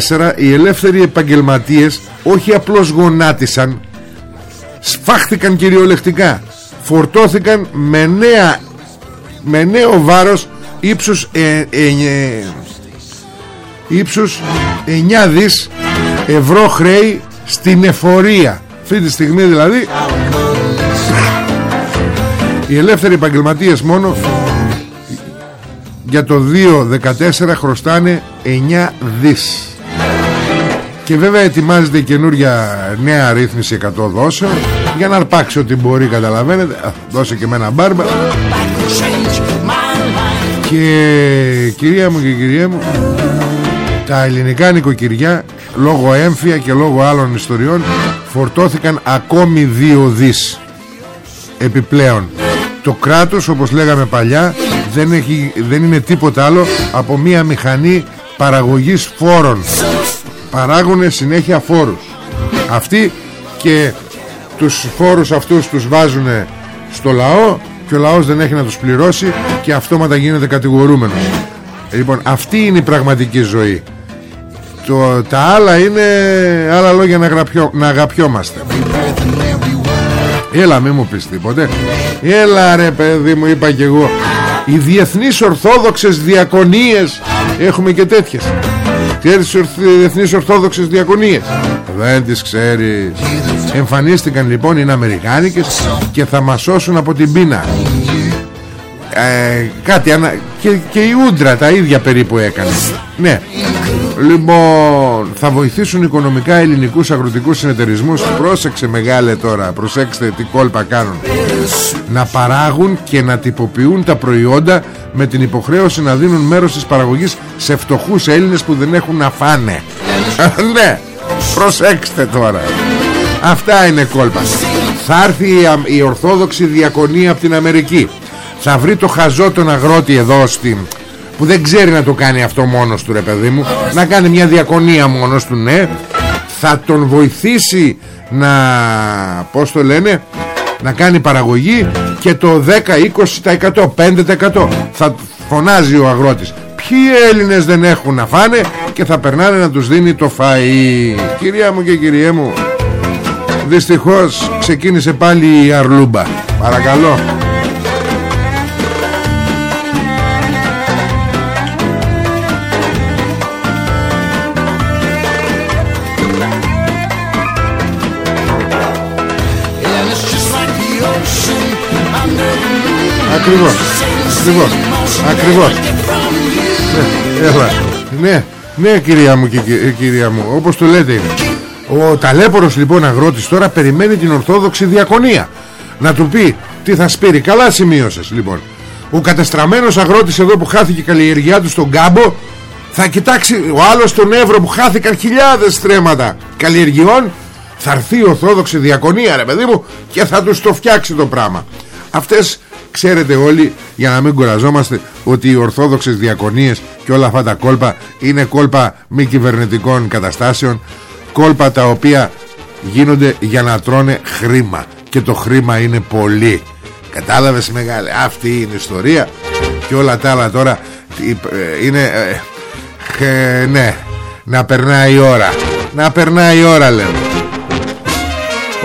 2014 οι ελεύθεροι επαγγελματίες όχι απλώς γονάτισαν Σφάχθηκαν κυριολεκτικά. Φορτώθηκαν με, νέα, με νέο βάρος ύψους, ε, ε, ύψους 9 δις ευρώ χρέη στην εφορία. Αυτή τη στιγμή δηλαδή οι ελεύθεροι επαγγελματίες μόνο για το 2014 χρωστάνε 9 δις. Και βέβαια ετοιμάζεται η καινούργια νέα ρύθμιση 100 δόσεων. Για να αρπάξει ό,τι μπορεί καταλαβαίνετε. Δώσε και με ένα μπάρμπα. Και κυρία μου και κυρία μου τα ελληνικά νοικοκυριά λόγω έμφυα και λόγω άλλων ιστοριών φορτώθηκαν ακόμη 2 δις επιπλέον. Το κράτος όπως λέγαμε παλιά δεν, έχει, δεν είναι τίποτα άλλο από μία μηχανή παραγωγής φόρων. Παράγουν συνέχεια φόρους. Αυτοί και τους φόρους αυτούς τους βάζουν στο λαό και ο λαός δεν έχει να τους πληρώσει και αυτόματα γίνεται κατηγορούμενος. Λοιπόν αυτή είναι η πραγματική ζωή. Το, τα άλλα είναι άλλα λόγια να, γραπιό, να αγαπιόμαστε Έλα μη μου πεις τίποτε. Έλα ρε παιδί μου είπα και εγώ Οι διεθνείς ορθόδοξες διακονίες. Έχουμε και τέτοιες. Ξέρεις τις διεθνείς ορθόδοξες διακονίες; Δεν τις ξέρεις. Εμφανίστηκαν λοιπόν οι Αμερικάνικες Και θα μας σώσουν από την πείνα. Ε, Κάτι ανα... και, και η Ούντρα τα ίδια περίπου έκανε. Ναι Λοιπόν, θα βοηθήσουν οικονομικά ελληνικούς αγροτικούς συνεταιρισμούς. Πρόσεξε μεγάλε τώρα, προσέξτε τι κόλπα κάνουν. Να παράγουν και να τυποποιούν τα προϊόντα Με την υποχρέωση να δίνουν μέρος της παραγωγής Σε φτωχούς Έλληνες που δεν έχουν να φάνε. Ναι, προσέξτε τώρα. Αυτά είναι κόλπα. Θα έρθει η Ορθόδοξη Διακονία από την Αμερική. Θα βρει το χαζό τον αγρότη εδώ στην που δεν ξέρει να το κάνει αυτό μόνος του ρε παιδί μου. Να κάνει μια διακονία μόνος του ναι. Θα τον βοηθήσει να πως το λένε να κάνει παραγωγή και το 10-20% 5% θα φωνάζει ο αγρότης. Ποιοι Έλληνες δεν έχουν να φάνε και θα περνάνε να τους δίνει το φαΐ. Κυρία μου και κυριέ μου δυστυχώς ξεκίνησε πάλι η αρλούμπα. Παρακαλώ Ακριβώς. Ακριβώς. Ακριβώς. Ναι, έλα. ναι, ναι κυρία μου και ε, κυρία μου Όπως το λέτε. Είναι Ο ταλέπορος λοιπόν αγρότης τώρα περιμένει την Ορθόδοξη Διακονία. Να του πει τι θα σπείρει. Καλά σημείωσες λοιπόν. Ο κατεστραμμένος αγρότης εδώ που χάθηκε η καλλιεργιά του στον κάμπο Θα κοιτάξει ο άλλος τον Εύρο που χάθηκαν χιλιάδες στρέμματα καλλιεργειών. Θα έρθει η Ορθόδοξη Διακονία ρε παιδί μου και θα τους το φτιάξει το πράγμα. Αυτές Ξέρετε όλοι για να μην κουραζόμαστε ότι οι ορθόδοξες διακονίες και όλα αυτά τα κόλπα είναι κόλπα μη κυβερνητικών καταστάσεων κόλπα τα οποία γίνονται για να τρώνε χρήμα. Και το χρήμα είναι πολύ. Κατάλαβες μεγάλη αυτή είναι η ιστορία. Και όλα τα άλλα τώρα ε, είναι ε, ε, ναι να περνάει η ώρα. Να περνάει η ώρα λέμε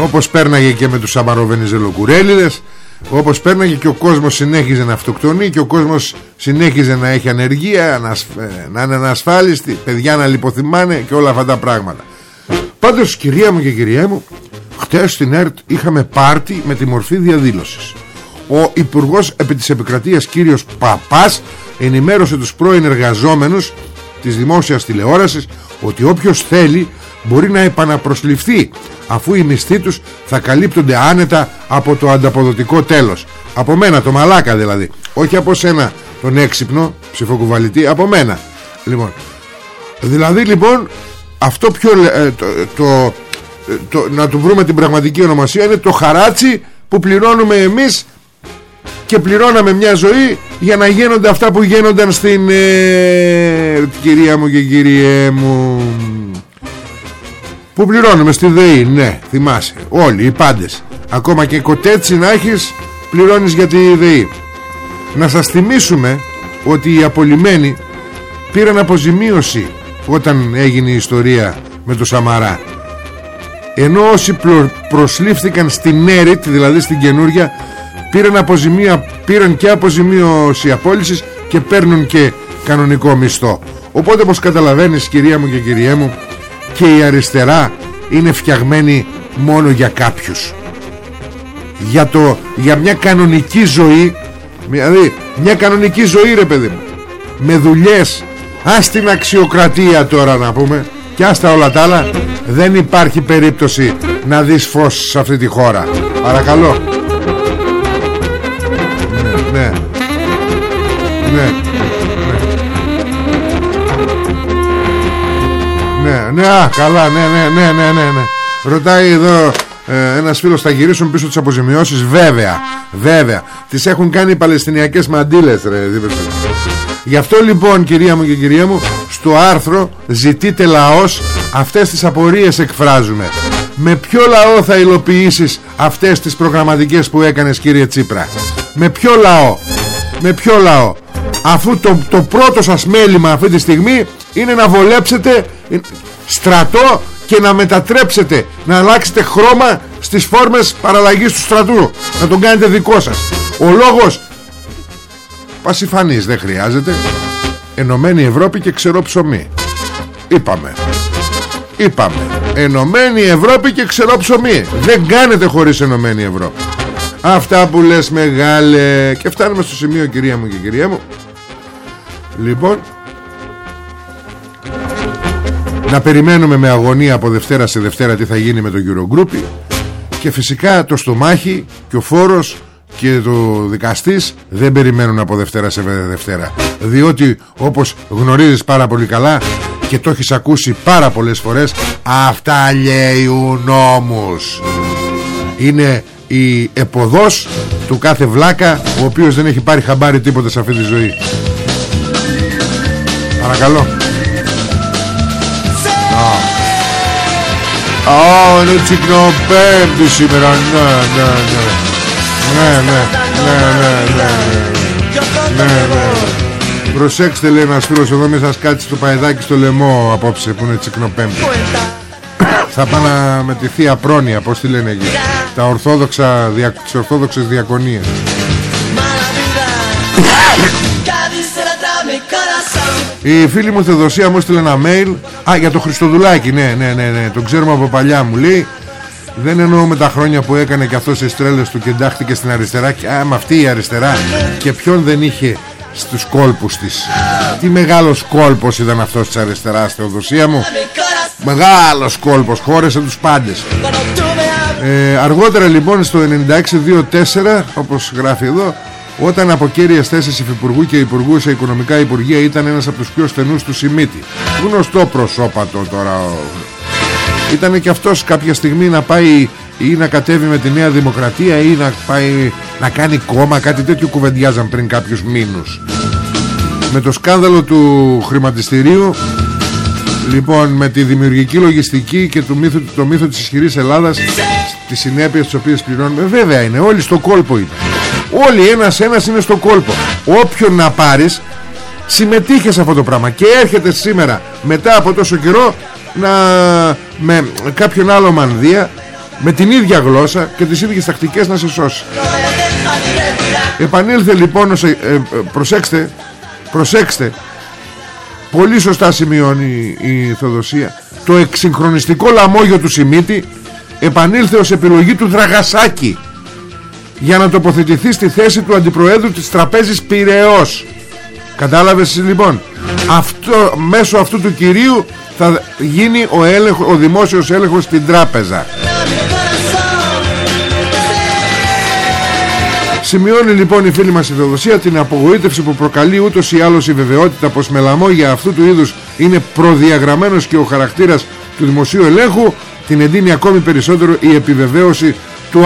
όπως πέρναγε και με τους Σαμαροβενιζελοκουρέλιδες όπως πέρναγε και ο κόσμος συνέχιζε να αυτοκτονεί και ο κόσμος συνέχιζε να έχει ανεργία να, ε, να είναι ανασφάλιστοι παιδιά να λιποθυμάνε και όλα αυτά τα πράγματα. Πάντως κυρία μου και κυρία μου χτες στην ΕΡΤ είχαμε πάρτι με τη μορφή διαδήλωσης. Ο Υπουργός επί της Επικρατείας κύριος Παπάς ενημέρωσε τους πρώην εργαζόμενους της δημόσιας τηλεόρασης ότι όποιος θέλει μπορεί να επαναπροσληφθεί αφού οι μισθοί τους θα καλύπτονται άνετα από το ανταποδοτικό τέλος. Από μένα το μαλάκα δηλαδή. Όχι από σένα τον έξυπνο ψηφοκουβαλητή από μένα. Λοιπόν δηλαδή λοιπόν αυτό πιο ε, το, το, το, να του βρούμε την πραγματική ονομασία είναι το χαράτσι που πληρώνουμε εμείς και πληρώναμε μια ζωή για να γίνονται αυτά που γίνονταν στην ε, κυρία μου και κυριέ μου που πληρώνουμε στη ΔΕΗ ναι θυμάσαι. Όλοι οι πάντες. Ακόμα και κοτέτσι να έχεις πληρώνεις για τη ΔΕΗ. Να σας θυμίσουμε ότι οι απολυμμένοι πήραν αποζημίωση όταν έγινε η ιστορία με το Σαμαρά. Ενώ όσοι προσλήφθηκαν στην ΕΡΙΤ δηλαδή στην καινούρια πήραν, αποζημία, πήραν και αποζημίωση απόλυσης και παίρνουν και κανονικό μισθό. Οπότε πως καταλαβαίνεις κυρία μου και κυριέ μου και η αριστερά είναι φτιαγμένη μόνο για κάποιους. Για, το, για μια κανονική ζωή δηλαδή μια κανονική ζωή ρε παιδί μου. Με δουλειές. Ας την αξιοκρατία τώρα να πούμε. Και ας τα όλα τα άλλα. Δεν υπάρχει περίπτωση να δεις φως σε αυτή τη χώρα. Παρακαλώ. Ναι ναι. Ναι ναι, α, καλά, ναι, ναι, ναι, ναι, ναι, ναι. Ρωτάει εδώ ε, ένας φίλος θα γυρίσουν πίσω τις αποζημιώσεις. Βέβαια, βέβαια. Τις έχουν κάνει οι Παλαιστινιακές μαντήλες ρε, Γι' αυτό λοιπόν κυρία μου και κυρία μου Στο άρθρο ζητείτε λαός Αυτές τις απορίες εκφράζουμε. Με ποιο λαό θα υλοποιήσεις Αυτές τις προγραμματικές που έκανες κύριε Τσίπρα; Με ποιο λαό; Με ποιο λαό; Αφού το, το πρώτο σας μέλημα αυτή τη στιγμή Είναι να βολέψετε Στρατό Και να μετατρέψετε Να αλλάξετε χρώμα στις φόρμες παραλλαγής του στρατού. Να τον κάνετε δικό σας. Ο λόγος Πασιφανής δεν χρειάζεται. Ενωμένη Ευρώπη και ξερό ψωμί. Είπαμε. Είπαμε. Ενωμένη Ευρώπη και ξερό ψωμί. Δεν κάνετε χωρίς Ενωμένη Ευρώπη. Αυτά που λες μεγάλε. Και φτάνουμε στο σημείο κυρία μου και κυρία μου. Λοιπόν Να περιμένουμε με αγωνία από Δευτέρα σε Δευτέρα Τι θα γίνει με το Eurogroup. Και φυσικά το στομάχι Και ο φόρος και το δικαστής δεν περιμένουν από Δευτέρα σε Δευτέρα. Διότι όπως γνωρίζεις πάρα πολύ καλά και το έχεις ακούσει πάρα πολλές φορές αυτά λέει ο νόμος είναι η εποδός του κάθε βλάκα ο οποίος δεν έχει πάρει χαμπάρι τίποτα σε αυτή τη ζωή. Παρακαλώ Ω, είναι τσικνοπέμπτη σήμερα, ναι, ναι, ναι. Ναι, ναι, ναι, ναι, ναι, ναι, ναι. Προσέξτε λέει ένας φίλος εδώ μέσα κάτσει το παϊδάκι στο λαιμό απόψε που είναι τσικνοπέμπτη. Θα πάω με τη Θεία Πρόνοια πως τη λένε εκεί. Τα ορθόδοξα, δια, τις ορθόδοξες διακονίες Η φίλη μου Θεοδοσία μου έστειλε ένα mail. Α για το Χριστοδουλάκι ναι ναι ναι, ναι. Τον ξέρουμε από παλιά μου λέει. Δεν εννοώ με τα χρόνια που έκανε και αυτός τις τρέλες του και εντάχθηκε στην αριστερά και άμα αυτή η αριστερά. Και ποιον δεν είχε στους κόλπους της. Τι μεγάλος κόλπος ήταν αυτός της αριστεράς Θεοδοσία μου. Μεγάλος κόλπος χώρεσε τους πάντες. Ε, Αργότερα λοιπόν στο 96-24 όπως γράφει εδώ όταν από κέρια θέσεις υφυπουργού και υπουργού σε οικονομικά υπουργεία ήταν ένας από τους πιο στενούς του Σιμίτη. Γνωστό προσώπατο τώρα ήταν και αυτός κάποια στιγμή να πάει ή να κατέβει με τη Νέα Δημοκρατία ή να πάει να κάνει κόμμα κάτι τέτοιο κουβεντιάζαν πριν κάποιους μήνους. Με το σκάνδαλο του χρηματιστηρίου λοιπόν με τη δημιουργική λογιστική και το μύθο, το μύθο της ισχυρής Ελλάδας τις συνέπειες τις οποίες πληρώνουμε. Βέβαια είναι όλοι στο κόλπο ήταν όλοι ένας ένας είναι στο κόλπο. Όποιον να πάρεις συμμετείχες σε αυτό το πράγμα. Και έρχεται σήμερα μετά από τόσο καιρό να με κάποιον άλλο μανδύα με την ίδια γλώσσα και τις ίδιες τακτικές να σε σώσει. Επανήλθε λοιπόν ε, ε, προσέξτε προσέξτε. Πολύ σωστά σημειώνει η Θεοδοσία το εξυγχρονιστικό λαμόγιο του Σιμίτη επανήλθε ως επιλογή του Δραγασάκη για να τοποθετηθεί στη θέση του αντιπροέδρου της τραπέζης Πυραιός. Κατάλαβες λοιπόν αυτό, μέσω αυτού του κυρίου θα γίνει ο, έλεγχο, ο δημόσιος έλεγχος στην τράπεζα. Σημειώνει λοιπόν η φίλη μας η Θεοδοσία την απογοήτευση που προκαλεί ούτως ή άλλως η βεβαιότητα πως με λαμόγια αυτού του είδους είναι προδιαγραμμένος και ο χαρακτήρας του δημοσίου ελέγχου την εντείνει ακόμη περισσότερο η επιβεβαίωση του,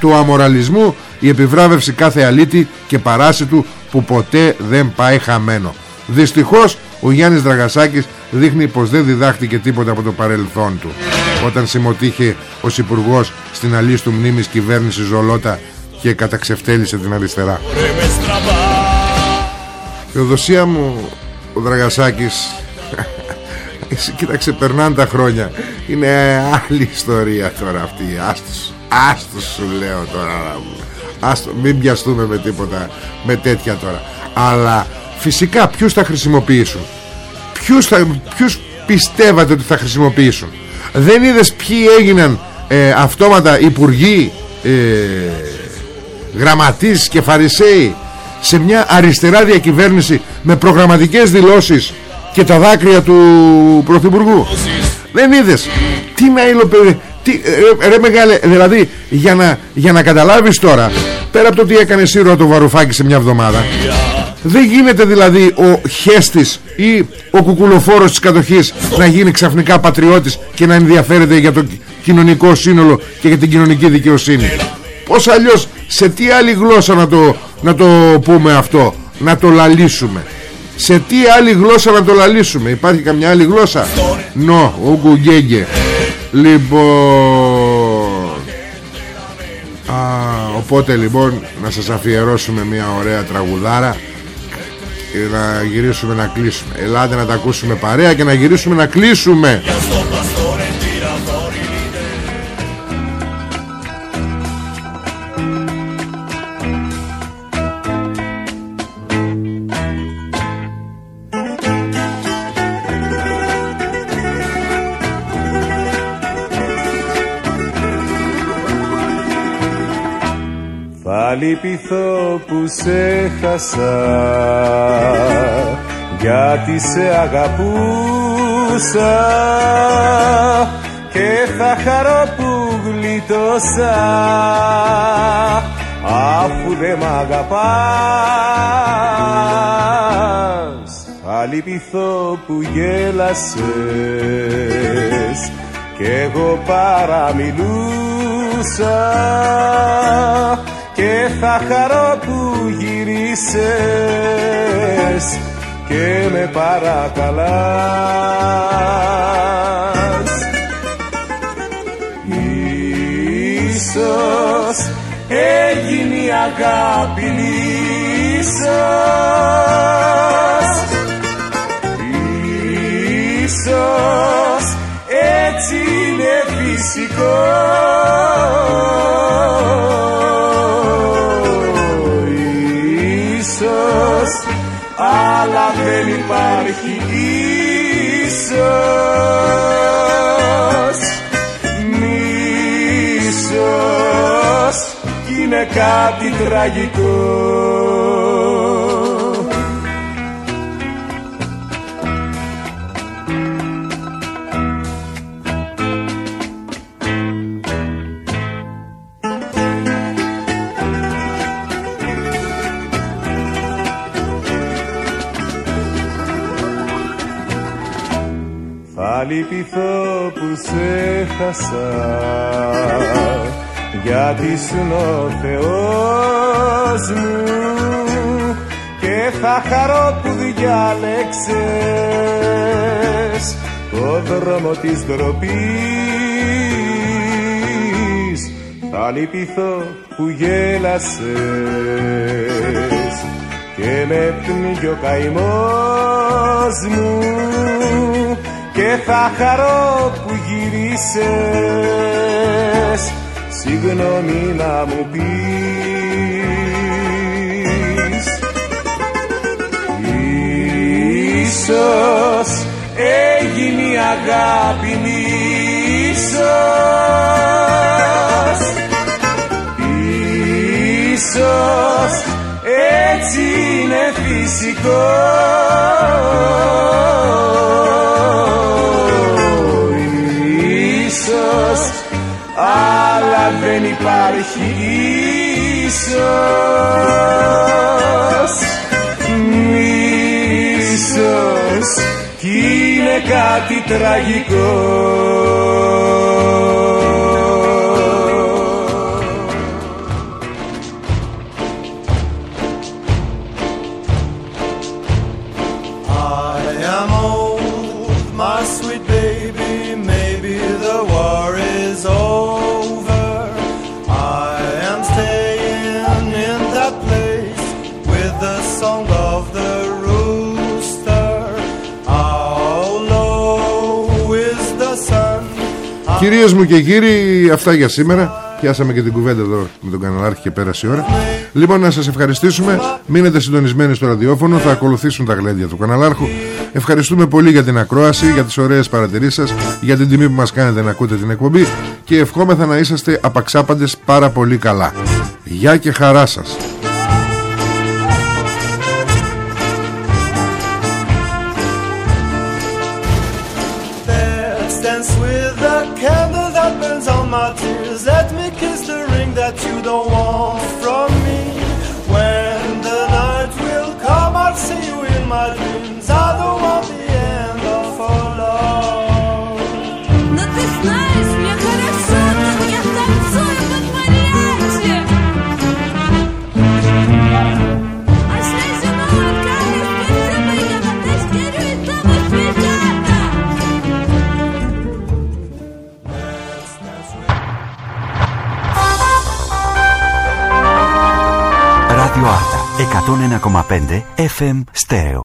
του αμοραλισμού η επιβράβευση κάθε αλήτη και παράσιτου που ποτέ δεν πάει χαμένο. Δυστυχώς ο Γιάννης Δραγασάκης δείχνει πως δεν διδάχτηκε τίποτα από το παρελθόν του. Όταν συμμετείχε ως υπουργός στην αλίστου μνήμης κυβέρνησης Ζολότα και καταξευτέλησε την αριστερά. Θεοδοσία μου ο Δραγασάκης κοίταξε περνάνε τα χρόνια. Είναι άλλη ιστορία τώρα αυτή άστος, άστος σου λέω τώρα άστο, μην πιαστούμε με τίποτα με τέτοια τώρα. Αλλά φυσικά ποιους θα χρησιμοποιήσουν; Ποιους, θα, ποιους πιστεύατε ότι θα χρησιμοποιήσουν; Δεν είδες ποιοι έγιναν ε, αυτόματα υπουργοί ε, γραμματείς και φαρισαίοι σε μια αριστερά διακυβέρνηση με προγραμματικές δηλώσεις και τα δάκρυα του Πρωθυπουργού; Δεν είδες; Τι να υλοποιήσει τι, ρε, ρε μεγάλε δηλαδή για να, για να καταλάβεις τώρα πέρα από το τι έκανε σύρωα το Βαρουφάκη σε μια εβδομάδα δεν γίνεται δηλαδή ο Χέστης ή ο κουκουλοφόρος της κατοχής να γίνει ξαφνικά πατριώτης και να ενδιαφέρεται για το κοινωνικό σύνολο και για την κοινωνική δικαιοσύνη. Πώς αλλιώς, σε τι άλλη γλώσσα να το, να το πούμε αυτό, να το λαλήσουμε; Σε τι άλλη γλώσσα να το λαλήσουμε; Υπάρχει καμιά άλλη γλώσσα; Νο, ο Γκουγκέγκε Λοιπόν. Α, Οπότε λοιπόν να σας αφιερώσουμε μια ωραία τραγουδάρα και να γυρίσουμε να κλείσουμε. Ελάτε να τα ακούσουμε παρέα και να γυρίσουμε να κλείσουμε λυπηθώ που σε χάσα. Γιατί σε αγαπούσα. Και θα χαρώ που γλιτώσα. Αφού δεν μ' αγαπάς. Θα λυπηθώ που γέλασες. Κι εγώ παραμιλούσα και θα χαρώ που γυρίσες και με παρακαλάς. Ίσως έγινε η αγάπη ίσως Ίσως έτσι είναι φυσικός είναι κάτι τραγικό. Λυπηθώ που σε χάσα γιατί ήσουν ο Θεός μου και θα χαρώ που διάλεξες το δρόμο της ντροπής. Θα λυπηθώ που γέλασες και με πνίγει ο καημός μου και θα χαρώ που γυρίσες συγγνώμη να μου πεις. Ίσως έγινε η αγάπη ίσως. Ίσως έτσι είναι φυσικό δεν υπάρχει ίσως. Ίσως κι είναι κάτι τραγικό Κυρίες μου και κύριοι, αυτά για σήμερα. Πιάσαμε και την κουβέντα εδώ με τον καναλάρχη και πέρασε η ώρα. Λοιπόν, να σας ευχαριστήσουμε. Μείνετε συντονισμένοι στο ραδιόφωνο. Θα ακολουθήσουν τα γλέντια του καναλάρχου. Ευχαριστούμε πολύ για την ακρόαση, για τις ωραίες παρατηρήσεις σας, για την τιμή που μας κάνετε να ακούτε την εκπομπή και ευχόμεθα να είσαστε απαξάπαντες πάρα πολύ καλά. Γεια και χαρά σας. Κατόν ενα, απέντε, εφ, στέο.